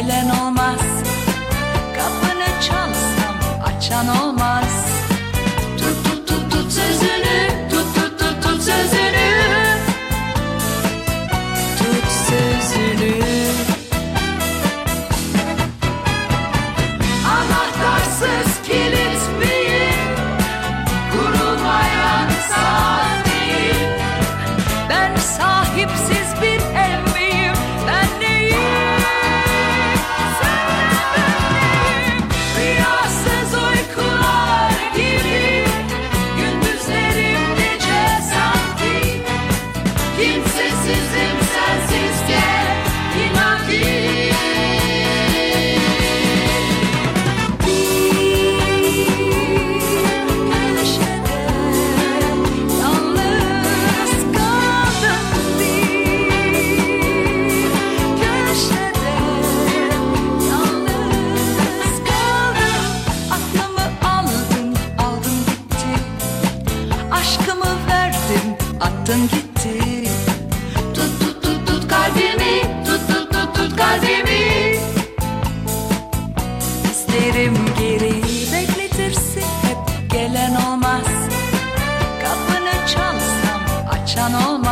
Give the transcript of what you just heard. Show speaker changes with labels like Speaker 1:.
Speaker 1: gelen olmaz. Kapını çalsam açan olmaz. Tut tut tut tut sözünü Tut tut tut tut sözünü. Tut sözünü. Anahtarsız kilit değil Kurulmayan saat değil. Ben sahipsiz bıraktın gitti. Tut tut tut tut kalbimi. Tut tut tut tut kalbimi. İsterim geri bekletirsin. Hep gelen olmaz. Kapını çalsam açan olmaz.